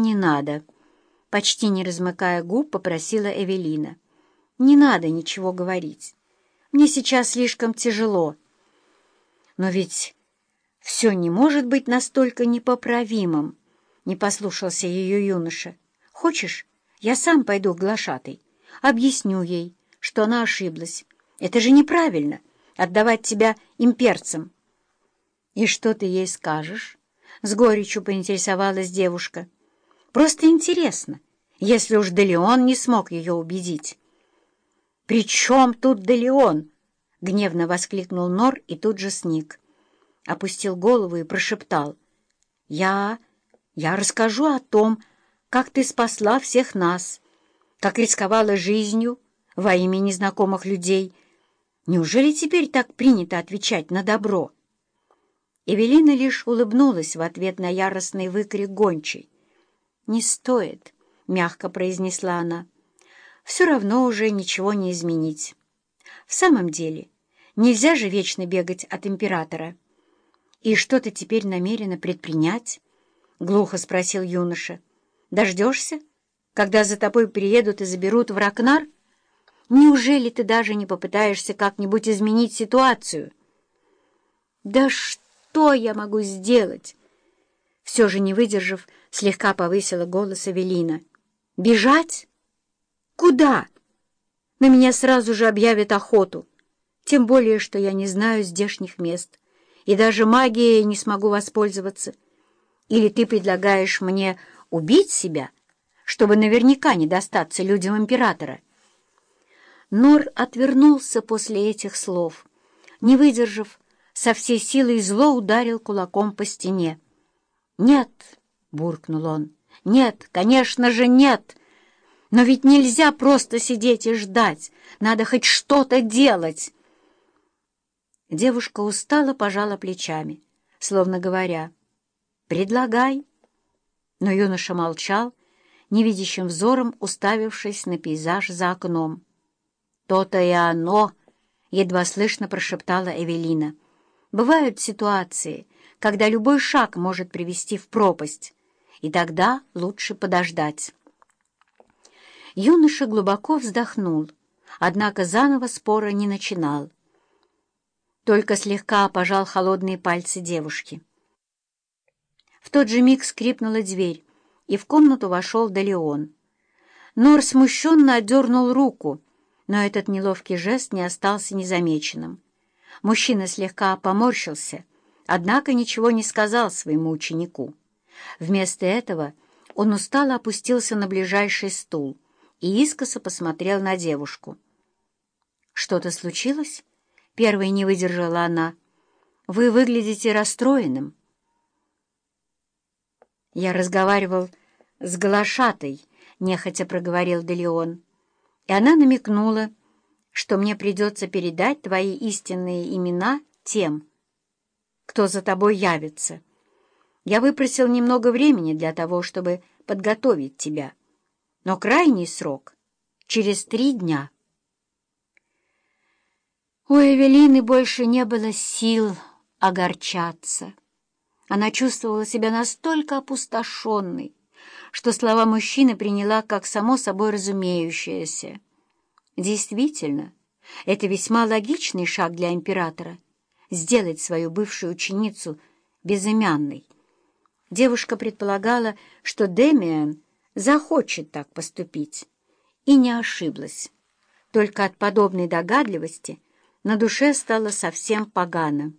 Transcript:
«Не надо», — почти не размыкая губ, попросила Эвелина. «Не надо ничего говорить. Мне сейчас слишком тяжело». «Но ведь все не может быть настолько непоправимым», — не послушался ее юноша. «Хочешь, я сам пойду к глашатой, объясню ей, что она ошиблась. Это же неправильно — отдавать тебя имперцам». «И что ты ей скажешь?» — с горечью поинтересовалась девушка. «Просто интересно, если уж Делеон не смог ее убедить». «При чем тут Делеон?» — гневно воскликнул Нор и тут же сник. Опустил голову и прошептал. «Я... я расскажу о том, как ты спасла всех нас, как рисковала жизнью во имя незнакомых людей. Неужели теперь так принято отвечать на добро?» Эвелина лишь улыбнулась в ответ на яростный выкрик гончей. «Не стоит», — мягко произнесла она. «Все равно уже ничего не изменить. В самом деле, нельзя же вечно бегать от императора». «И что ты теперь намерена предпринять?» — глухо спросил юноша. «Дождешься, когда за тобой приедут и заберут в Ракнар? Неужели ты даже не попытаешься как-нибудь изменить ситуацию?» «Да что?» я могу сделать?» Все же, не выдержав, слегка повысила голос Эвелина. «Бежать? Куда? На меня сразу же объявят охоту. Тем более, что я не знаю здешних мест, и даже магией не смогу воспользоваться. Или ты предлагаешь мне убить себя, чтобы наверняка не достаться людям императора?» Нор отвернулся после этих слов, не выдержав, со всей силой зло ударил кулаком по стене. «Нет!» — буркнул он. «Нет, конечно же, нет! Но ведь нельзя просто сидеть и ждать. Надо хоть что-то делать!» Девушка устало пожала плечами, словно говоря, «Предлагай». Но юноша молчал, невидящим взором уставившись на пейзаж за окном. «То-то и оно!» — едва слышно прошептала Эвелина. Бывают ситуации, когда любой шаг может привести в пропасть, и тогда лучше подождать. Юноша глубоко вздохнул, однако заново спора не начинал. Только слегка пожал холодные пальцы девушки. В тот же миг скрипнула дверь, и в комнату вошел Далеон. Нор смущенно отдернул руку, но этот неловкий жест не остался незамеченным. Мужчина слегка поморщился, однако ничего не сказал своему ученику. Вместо этого он устало опустился на ближайший стул и искоса посмотрел на девушку. «Что-то случилось?» — первой не выдержала она. «Вы выглядите расстроенным». «Я разговаривал с Галашатой», — нехотя проговорил Делеон, и она намекнула, что мне придется передать твои истинные имена тем, кто за тобой явится. Я выпросил немного времени для того, чтобы подготовить тебя, но крайний срок — через три дня. У Эвелины больше не было сил огорчаться. Она чувствовала себя настолько опустошенной, что слова мужчины приняла как само собой разумеющееся. Действительно, это весьма логичный шаг для императора — сделать свою бывшую ученицу безымянной. Девушка предполагала, что Демиан захочет так поступить, и не ошиблась. Только от подобной догадливости на душе стало совсем погано.